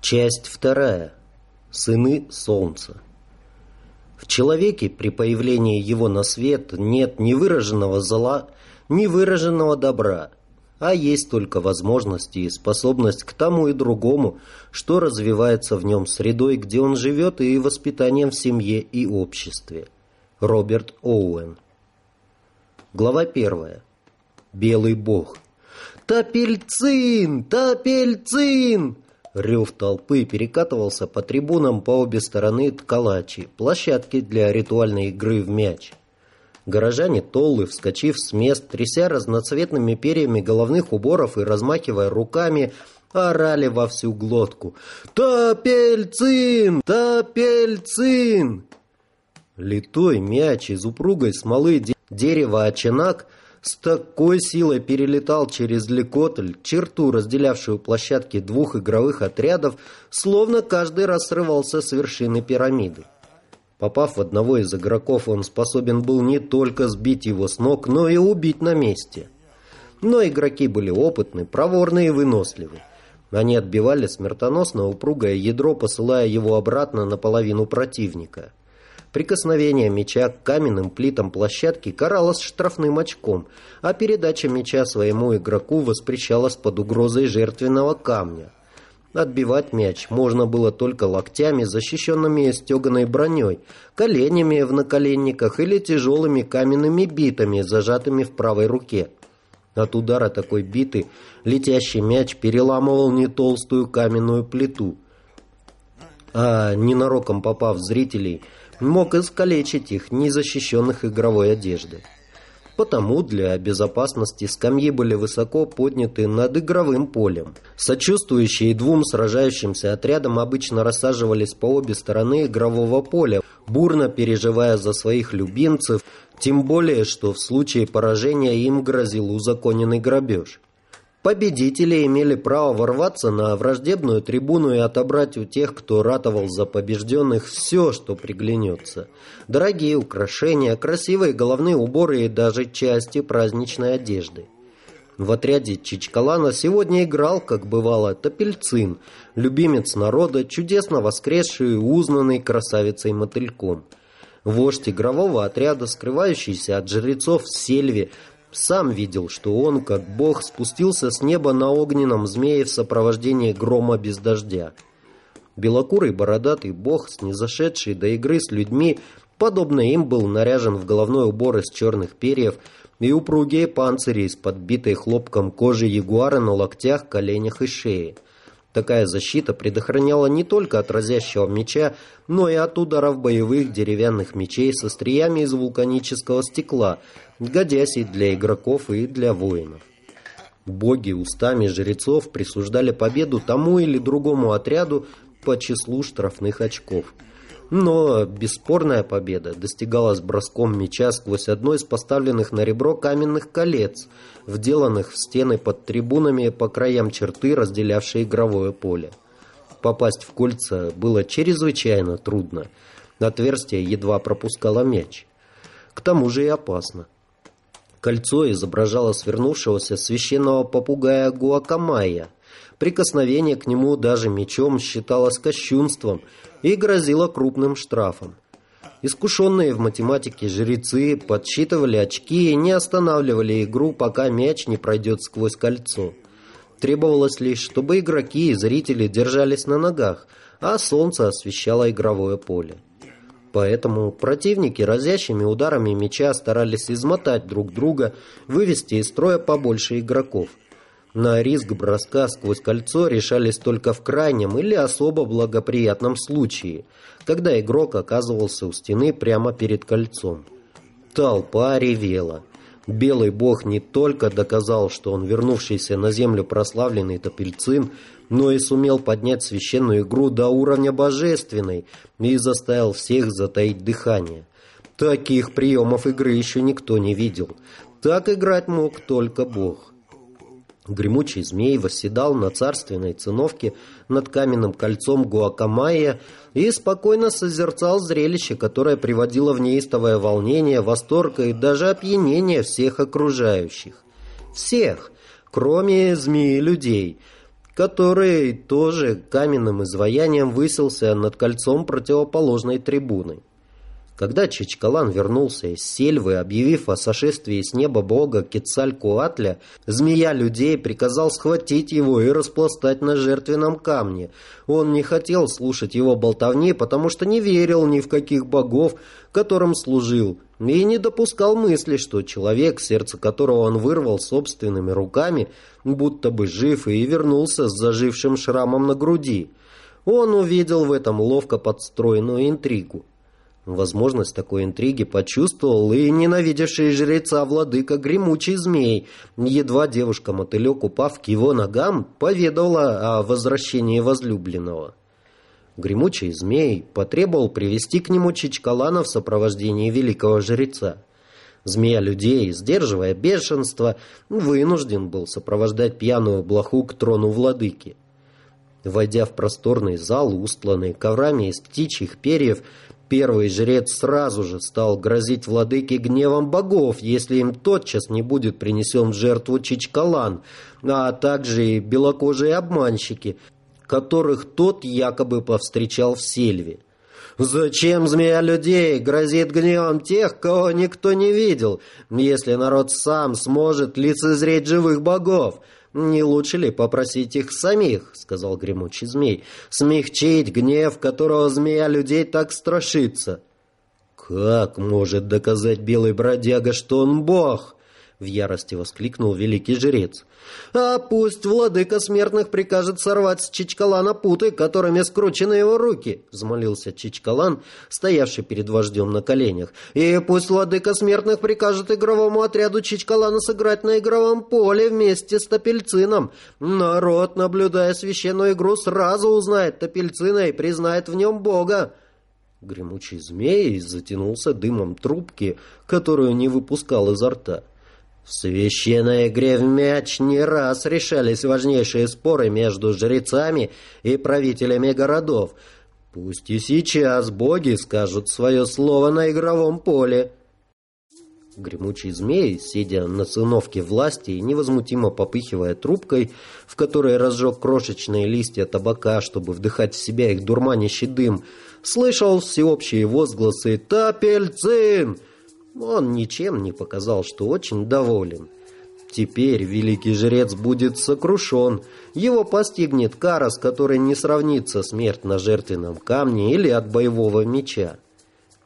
Часть вторая. Сыны Солнца. В человеке при появлении его на свет нет ни выраженного зла, ни выраженного добра, а есть только возможности и способность к тому и другому, что развивается в нем средой, где он живет, и воспитанием в семье и обществе. Роберт Оуэн. Глава первая. Белый бог. «Топельцин! Топельцин!» Рев толпы перекатывался по трибунам по обе стороны ткалачи, площадки для ритуальной игры в мяч. Горожане Толлы, вскочив с мест, тряся разноцветными перьями головных уборов и размахивая руками, орали во всю глотку. «Топельцин! Топельцин!» Литой мяч из упругой смолы дерева очинак – с такой силой перелетал через Лекотль, черту, разделявшую площадки двух игровых отрядов, словно каждый раз срывался с вершины пирамиды. Попав в одного из игроков, он способен был не только сбить его с ног, но и убить на месте. Но игроки были опытны, проворны и выносливы. Они отбивали смертоносно упругое ядро, посылая его обратно на половину противника. Прикосновение мяча к каменным плитам площадки каралось штрафным очком, а передача мяча своему игроку воспрещалась под угрозой жертвенного камня. Отбивать мяч можно было только локтями, защищенными стеганой броней, коленями в наколенниках или тяжелыми каменными битами, зажатыми в правой руке. От удара такой биты летящий мяч переламывал не толстую каменную плиту, а, ненароком попав в зрителей, мог искалечить их, незащищенных игровой одеждой. Потому для безопасности скамьи были высоко подняты над игровым полем. Сочувствующие двум сражающимся отрядам обычно рассаживались по обе стороны игрового поля, бурно переживая за своих любимцев, тем более, что в случае поражения им грозил узаконенный грабеж. Победители имели право ворваться на враждебную трибуну и отобрать у тех, кто ратовал за побежденных, все, что приглянется. Дорогие украшения, красивые головные уборы и даже части праздничной одежды. В отряде Чичкалана сегодня играл, как бывало, Топельцин, любимец народа, чудесно воскресший и узнанный красавицей-мотыльком. Вождь игрового отряда, скрывающийся от жрецов в сельве, сам видел, что он, как бог, спустился с неба на огненном змее в сопровождении грома без дождя. Белокурый бородатый бог, снизошедший до игры с людьми, подобно им был наряжен в головной убор из черных перьев и упругие панцири из подбитой хлопком кожи ягуара на локтях, коленях и шее – Такая защита предохраняла не только от разящего меча, но и от ударов боевых деревянных мечей со стриями из вулканического стекла, годясь и для игроков, и для воинов. Боги устами жрецов присуждали победу тому или другому отряду по числу штрафных очков – но бесспорная победа достигалась броском меча сквозь одно из поставленных на ребро каменных колец, вделанных в стены под трибунами по краям черты, разделявшей игровое поле. Попасть в кольца было чрезвычайно трудно. Отверстие едва пропускало мяч. К тому же и опасно. Кольцо изображало свернувшегося священного попугая Гуакамая. Прикосновение к нему даже мечом считалось кощунством – и грозила крупным штрафом. Искушенные в математике жрецы подсчитывали очки и не останавливали игру, пока мяч не пройдет сквозь кольцо. Требовалось лишь, чтобы игроки и зрители держались на ногах, а солнце освещало игровое поле. Поэтому противники разящими ударами мяча старались измотать друг друга, вывести из строя побольше игроков. На риск броска сквозь кольцо решались только в крайнем или особо благоприятном случае, когда игрок оказывался у стены прямо перед кольцом. Толпа ревела. Белый бог не только доказал, что он вернувшийся на землю прославленный топельцин, но и сумел поднять священную игру до уровня божественной и заставил всех затаить дыхание. Таких приемов игры еще никто не видел. Так играть мог только бог. Гремучий змей восседал на царственной циновке над каменным кольцом Гуакамайя и спокойно созерцал зрелище, которое приводило в неистовое волнение, восторг и даже опьянение всех окружающих. Всех, кроме змеи людей, который тоже каменным изваянием высился над кольцом противоположной трибуны. Когда Чичкалан вернулся из сельвы, объявив о сошествии с неба бога Кецалькуатля, змея людей приказал схватить его и распластать на жертвенном камне. Он не хотел слушать его болтовни, потому что не верил ни в каких богов, которым служил, и не допускал мысли, что человек, сердце которого он вырвал собственными руками, будто бы жив и вернулся с зажившим шрамом на груди. Он увидел в этом ловко подстроенную интригу. Возможность такой интриги почувствовал и ненавидевший жреца владыка гремучий змей. Едва девушка-мотылек, упав к его ногам, поведала о возвращении возлюбленного. Гремучий змей потребовал привести к нему Чичкалана в сопровождении великого жреца. Змея людей, сдерживая бешенство, вынужден был сопровождать пьяную блоху к трону владыки. Войдя в просторный зал, устланный коврами из птичьих перьев, Первый жрец сразу же стал грозить владыке гневом богов, если им тотчас не будет принесен в жертву Чичкалан, а также и белокожие обманщики, которых тот якобы повстречал в сельве. Зачем змея людей грозит гневом тех, кого никто не видел, если народ сам сможет лицезреть живых богов? «Не лучше ли попросить их самих, — сказал гремучий змей, — смягчить гнев, которого змея людей так страшится?» «Как может доказать белый бродяга, что он бог?» В ярости воскликнул великий жрец. «А пусть владыка смертных прикажет сорвать с Чичкалана путы, которыми скручены его руки», — взмолился Чичкалан, стоявший перед вождем на коленях. «И пусть владыка смертных прикажет игровому отряду Чичкалана сыграть на игровом поле вместе с Топельцином. Народ, наблюдая священную игру, сразу узнает Топельцина и признает в нем Бога». Гремучий змей затянулся дымом трубки, которую не выпускал изо рта. В священной игре в мяч не раз решались важнейшие споры между жрецами и правителями городов. Пусть и сейчас боги скажут свое слово на игровом поле. Гремучий змей, сидя на циновке власти и невозмутимо попыхивая трубкой, в которой разжег крошечные листья табака, чтобы вдыхать в себя их дурманящий дым, слышал всеобщие возгласы «Тапельцин!» Он ничем не показал, что очень доволен. Теперь великий жрец будет сокрушен. Его постигнет кара, с которой не сравнится смерть на жертвенном камне или от боевого меча.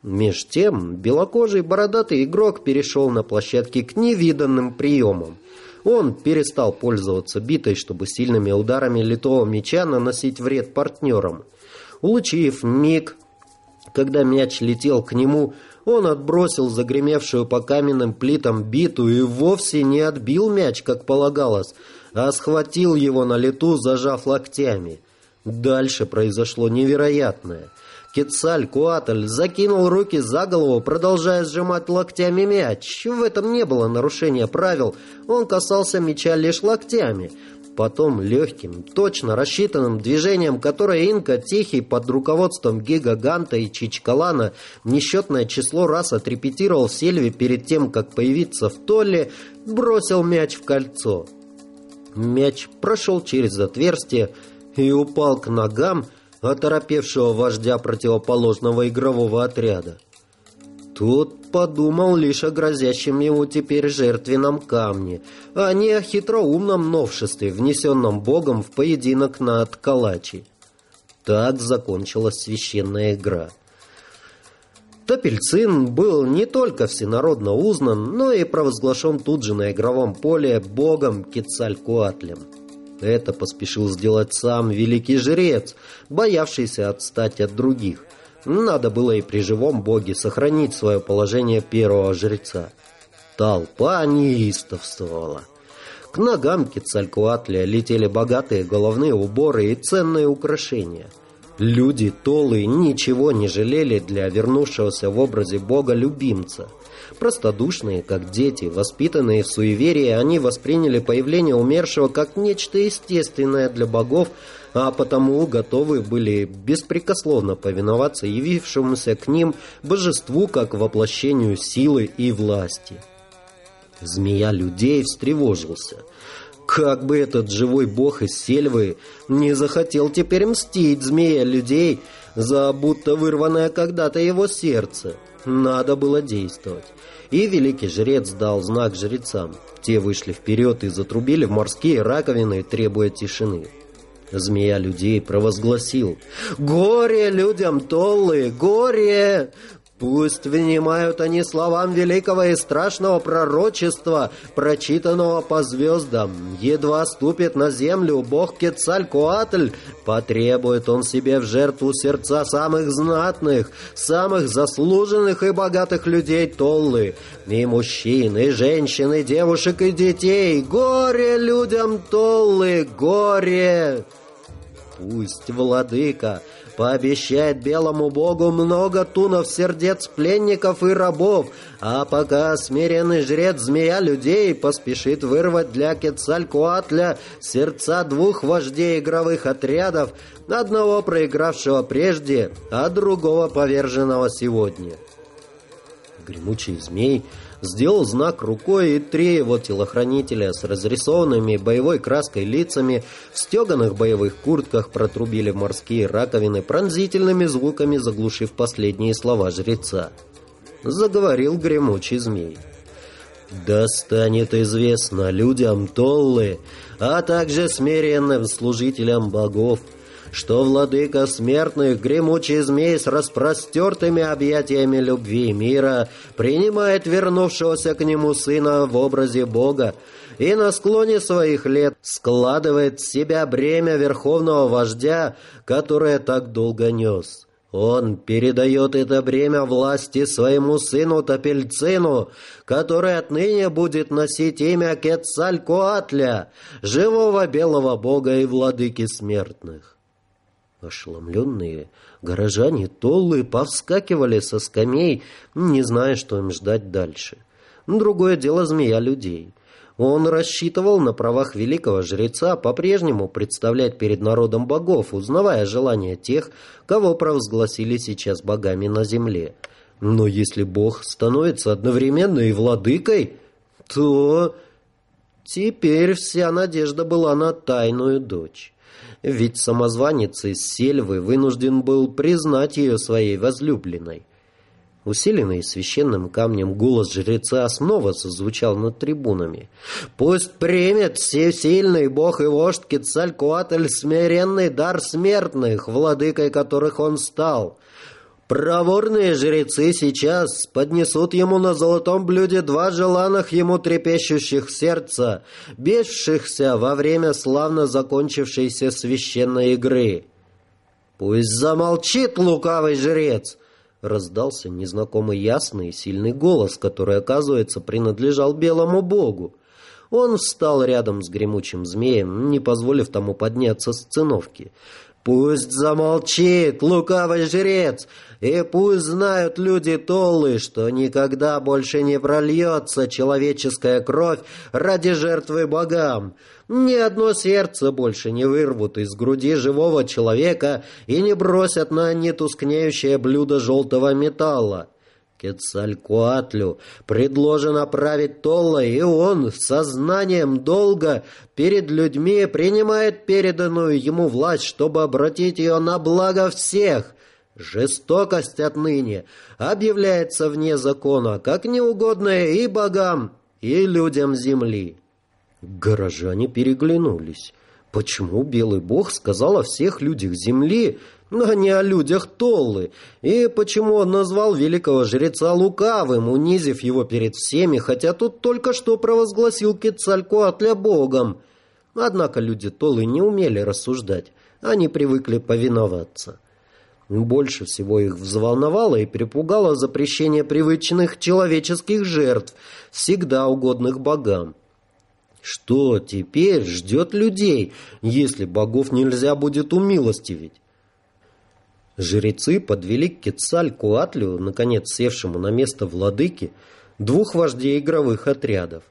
Меж тем, белокожий бородатый игрок перешел на площадке к невиданным приемам. Он перестал пользоваться битой, чтобы сильными ударами литого меча наносить вред партнерам. Улучив миг, когда мяч летел к нему, он отбросил загремевшую по каменным плитам биту и вовсе не отбил мяч, как полагалось, а схватил его на лету, зажав локтями. Дальше произошло невероятное. Кецаль Куатль закинул руки за голову, продолжая сжимать локтями мяч. В этом не было нарушения правил, он касался мяча лишь локтями – Потом легким, точно рассчитанным движением, которое Инка Тихий под руководством Гига Ганта и Чичкалана несчетное число раз отрепетировал в сельве перед тем, как появиться в Толле, бросил мяч в кольцо. Мяч прошел через отверстие и упал к ногам оторопевшего вождя противоположного игрового отряда. Тот подумал лишь о грозящем ему теперь жертвенном камне, а не о хитроумном новшестве, внесенном Богом в поединок на Калачи. Так закончилась священная игра. Топельцин был не только всенародно узнан, но и провозглашен тут же на игровом поле богом Кецалькуатлем. Это поспешил сделать сам великий жрец, боявшийся отстать от других – надо было и при живом боге сохранить свое положение первого жреца. Толпа неистовствовала. К ногам Кецалькуатля летели богатые головные уборы и ценные украшения. Люди Толы ничего не жалели для вернувшегося в образе бога любимца. Простодушные, как дети, воспитанные в суеверии, они восприняли появление умершего как нечто естественное для богов, а потому готовы были беспрекословно повиноваться явившемуся к ним божеству как воплощению силы и власти. Змея людей встревожился. Как бы этот живой бог из сельвы не захотел теперь мстить змея людей за будто вырванное когда-то его сердце. Надо было действовать. И великий жрец дал знак жрецам. Те вышли вперед и затрубили в морские раковины, требуя тишины. Змея людей провозгласил «Горе людям Толлы! Горе! Пусть внимают они словам великого и страшного пророчества, прочитанного по звездам. Едва ступит на землю бог Кецалькуатль, потребует он себе в жертву сердца самых знатных, самых заслуженных и богатых людей Толлы, и мужчин, и женщин, и девушек, и детей. Горе людям Толлы, горе! Пусть, владыка, пообещает белому богу много тунов сердец пленников и рабов, а пока смиренный жрец змея людей поспешит вырвать для Кецалькуатля сердца двух вождей игровых отрядов, одного проигравшего прежде, а другого поверженного сегодня. Гремучий змей сделал знак рукой, и три его телохранителя с разрисованными боевой краской лицами в стеганых боевых куртках протрубили в морские раковины пронзительными звуками, заглушив последние слова жреца. Заговорил гремучий змей. «Да станет известно людям Толлы, а также смиренным служителям богов, что владыка смертных, гремучий змей с распростертыми объятиями любви и мира, принимает вернувшегося к нему сына в образе Бога и на склоне своих лет складывает в себя бремя верховного вождя, которое так долго нес. Он передает это бремя власти своему сыну Топельцину, который отныне будет носить имя Кетцалькоатля, живого белого бога и владыки смертных. Ошеломленные горожане Толлы повскакивали со скамей, не зная, что им ждать дальше. Другое дело змея людей. Он рассчитывал на правах великого жреца по-прежнему представлять перед народом богов, узнавая желания тех, кого провозгласили сейчас богами на земле. Но если бог становится одновременно и владыкой, то... Теперь вся надежда была на тайную дочь ведь самозванец из Сельвы вынужден был признать ее своей возлюбленной. Усиленный священным камнем голос жреца снова созвучал над трибунами. «Пусть примет всесильный бог и вождь Кецалькуатль смиренный дар смертных, владыкой которых он стал». Проворные жрецы сейчас поднесут ему на золотом блюде два желанных ему трепещущих сердца, бившихся во время славно закончившейся священной игры. «Пусть замолчит лукавый жрец!» Раздался незнакомый ясный и сильный голос, который, оказывается, принадлежал белому богу. Он встал рядом с гремучим змеем, не позволив тому подняться с циновки. Пусть замолчит лукавый жрец, и пусть знают люди Толлы, что никогда больше не прольется человеческая кровь ради жертвы богам. Ни одно сердце больше не вырвут из груди живого человека и не бросят на нетускнеющее блюдо желтого металла. Кецалькуатлю предложено править Толла, и он сознанием долга перед людьми принимает переданную ему власть, чтобы обратить ее на благо всех. Жестокость отныне объявляется вне закона, как неугодная и богам, и людям земли. Горожане переглянулись. Почему белый бог сказал о всех людях земли, а не о людях Толлы, и почему он назвал великого жреца лукавым, унизив его перед всеми, хотя тут только что провозгласил Кецалькоатля богом. Однако люди Толлы не умели рассуждать, они привыкли повиноваться. Больше всего их взволновало и перепугало запрещение привычных человеческих жертв, всегда угодных богам. Что теперь ждет людей, если богов нельзя будет умилостивить? Жрецы подвели к Кецалькуатлю, наконец севшему на место владыки, двух вождей игровых отрядов.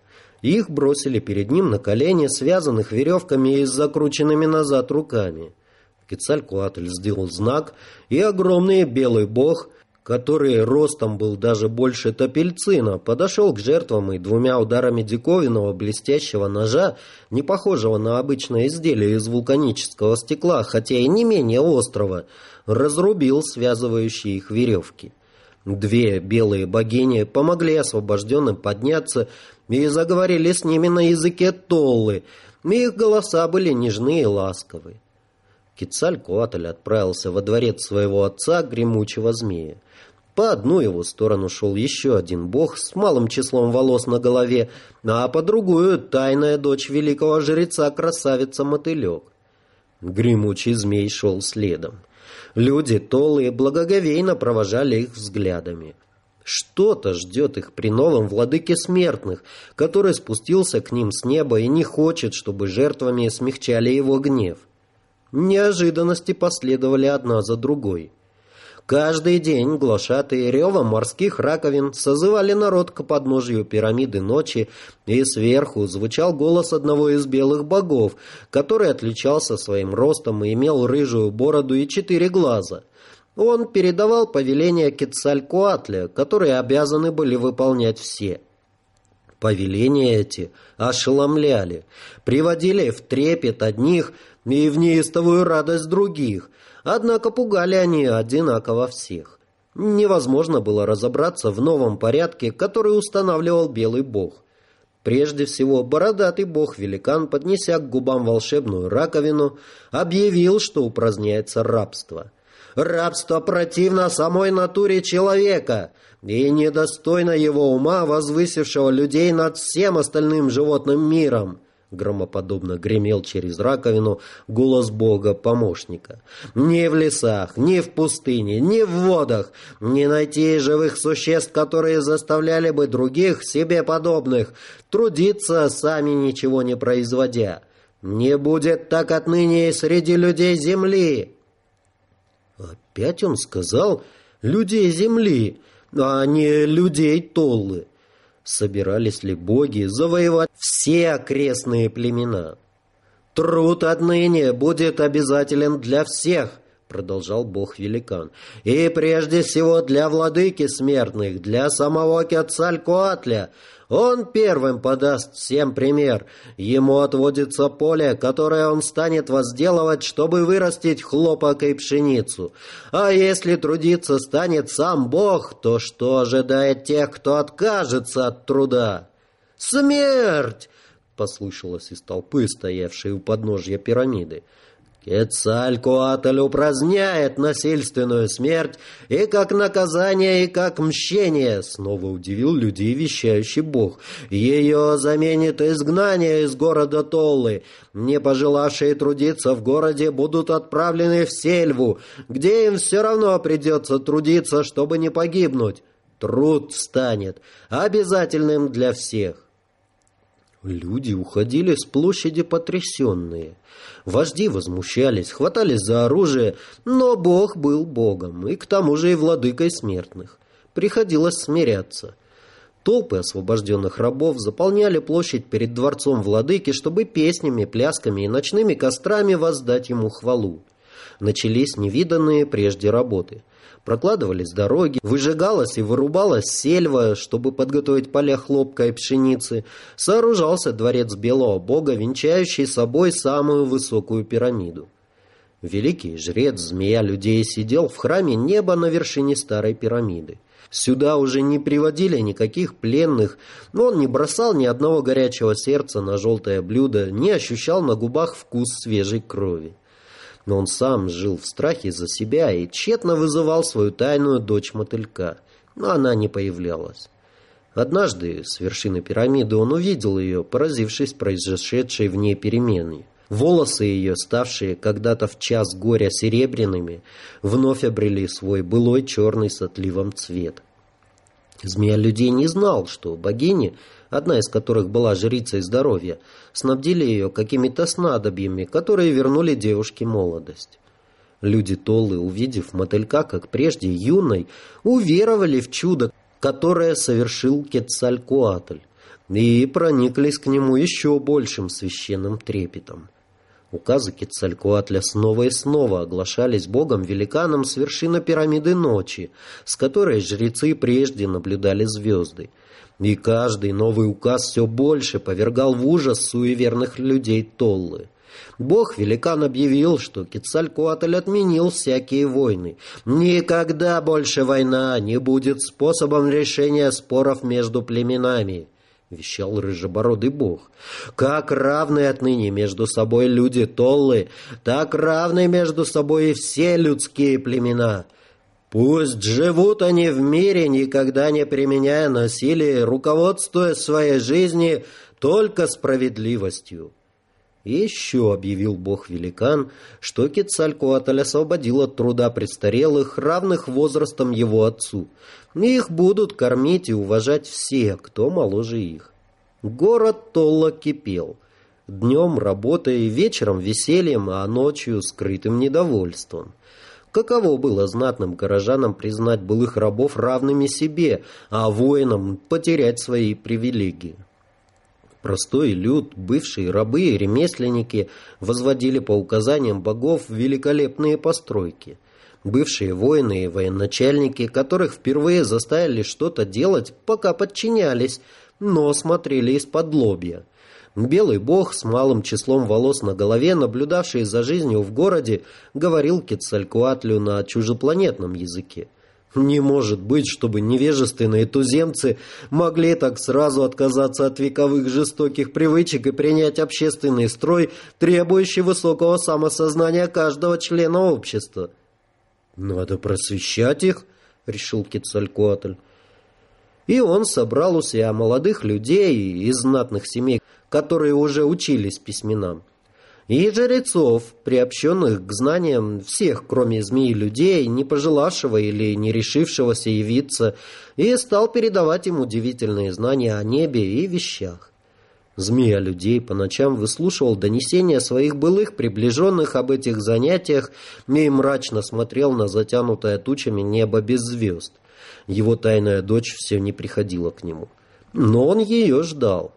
Их бросили перед ним на колени, связанных веревками и с закрученными назад руками. Кецалькуатль сделал знак, и огромный белый бог, который ростом был даже больше топельцина, подошел к жертвам и двумя ударами диковинного блестящего ножа, не похожего на обычное изделие из вулканического стекла, хотя и не менее острого, разрубил связывающие их веревки. Две белые богини помогли освобожденным подняться и заговорили с ними на языке Толлы, их голоса были нежны и ласковы. Кицалькуатль отправился во дворец своего отца, гремучего змея. По одну его сторону шел еще один бог с малым числом волос на голове, а по другую — тайная дочь великого жреца, красавица-мотылек. Гремучий змей шел следом. Люди толые благоговейно провожали их взглядами. Что-то ждет их при новом владыке смертных, который спустился к ним с неба и не хочет, чтобы жертвами смягчали его гнев. Неожиданности последовали одна за другой. Каждый день глашатые ревом морских раковин созывали народ к подножию пирамиды ночи, и сверху звучал голос одного из белых богов, который отличался своим ростом и имел рыжую бороду и четыре глаза. Он передавал повеления Кецалькуатля, которые обязаны были выполнять все. Повеления эти ошеломляли, приводили в трепет одних и в неистовую радость других – Однако пугали они одинаково всех. Невозможно было разобраться в новом порядке, который устанавливал Белый Бог. Прежде всего, бородатый бог-великан, поднеся к губам волшебную раковину, объявил, что упраздняется рабство. «Рабство противно самой натуре человека и недостойно его ума, возвысившего людей над всем остальным животным миром громоподобно гремел через раковину голос Бога-помощника. «Ни в лесах, ни в пустыне, ни в водах не найти живых существ, которые заставляли бы других, себе подобных, трудиться, сами ничего не производя. Не будет так отныне и среди людей земли!» Опять он сказал «людей земли», а не людей Толлы собирались ли боги завоевать все окрестные племена. «Труд отныне будет обязателен для всех», — продолжал бог-великан, «и прежде всего для владыки смертных, для самого Кецалькоатля, он первым подаст всем пример. Ему отводится поле, которое он станет возделывать, чтобы вырастить хлопок и пшеницу. А если трудиться станет сам Бог, то что ожидает тех, кто откажется от труда? «Смерть!» — послышалось из толпы, стоявшей у подножья пирамиды. Кецалькуатль упраздняет насильственную смерть и как наказание, и как мщение, снова удивил людей вещающий бог. Ее заменит изгнание из города Толлы. Не пожелавшие трудиться в городе будут отправлены в сельву, где им все равно придется трудиться, чтобы не погибнуть. Труд станет обязательным для всех. Люди уходили с площади потрясенные. Вожди возмущались, хватались за оружие, но Бог был Богом, и к тому же и владыкой смертных. Приходилось смиряться. Толпы освобожденных рабов заполняли площадь перед дворцом владыки, чтобы песнями, плясками и ночными кострами воздать ему хвалу. Начались невиданные прежде работы – Прокладывались дороги, выжигалась и вырубалась сельва, чтобы подготовить поля хлопка и пшеницы. Сооружался дворец Белого Бога, венчающий собой самую высокую пирамиду. Великий жрец змея людей сидел в храме неба на вершине старой пирамиды. Сюда уже не приводили никаких пленных, но он не бросал ни одного горячего сердца на желтое блюдо, не ощущал на губах вкус свежей крови но он сам жил в страхе за себя и тщетно вызывал свою тайную дочь мотылька, но она не появлялась. Однажды с вершины пирамиды он увидел ее, поразившись произошедшей в ней переменой. Волосы ее, ставшие когда-то в час горя серебряными, вновь обрели свой былой черный с отливом цвет. Змея людей не знал, что богини одна из которых была жрицей здоровья, снабдили ее какими-то снадобьями, которые вернули девушке молодость. Люди Толлы, увидев мотылька, как прежде юной, уверовали в чудо, которое совершил Кецалькуатль, и прониклись к нему еще большим священным трепетом. Указы Кецалькуатля снова и снова оглашались богом-великаном с вершины пирамиды ночи, с которой жрецы прежде наблюдали звезды. И каждый новый указ все больше повергал в ужас суеверных людей Толлы. Бог-великан объявил, что Кецалькуатль отменил всякие войны. Никогда больше война не будет способом решения споров между племенами вещал рыжебородый бог. «Как равны отныне между собой люди Толлы, так равны между собой и все людские племена. Пусть живут они в мире, никогда не применяя насилие, руководствуя своей жизни только справедливостью». Еще объявил бог-великан, что Кецалькуатль освободил от труда престарелых, равных возрастом его отцу, их будут кормить и уважать все, кто моложе их. Город Толла кипел. Днем работой, вечером весельем, а ночью скрытым недовольством. Каково было знатным горожанам признать былых рабов равными себе, а воинам потерять свои привилегии? Простой люд, бывшие рабы и ремесленники возводили по указаниям богов великолепные постройки – Бывшие воины и военачальники, которых впервые заставили что-то делать, пока подчинялись, но смотрели из-под лобья. Белый бог с малым числом волос на голове, наблюдавший за жизнью в городе, говорил Кецалькуатлю на чужепланетном языке. Не может быть, чтобы невежественные туземцы могли так сразу отказаться от вековых жестоких привычек и принять общественный строй, требующий высокого самосознания каждого члена общества. «Надо просвещать их», — решил Кецалькуатль. И он собрал у себя молодых людей из знатных семей, которые уже учились письменам, и жрецов, приобщенных к знаниям всех, кроме змеи людей, не пожелавшего или не решившегося явиться, и стал передавать им удивительные знания о небе и вещах. Змея людей по ночам выслушивал донесения своих былых приближенных об этих занятиях и мрачно смотрел на затянутое тучами небо без звезд. Его тайная дочь все не приходила к нему. Но он ее ждал.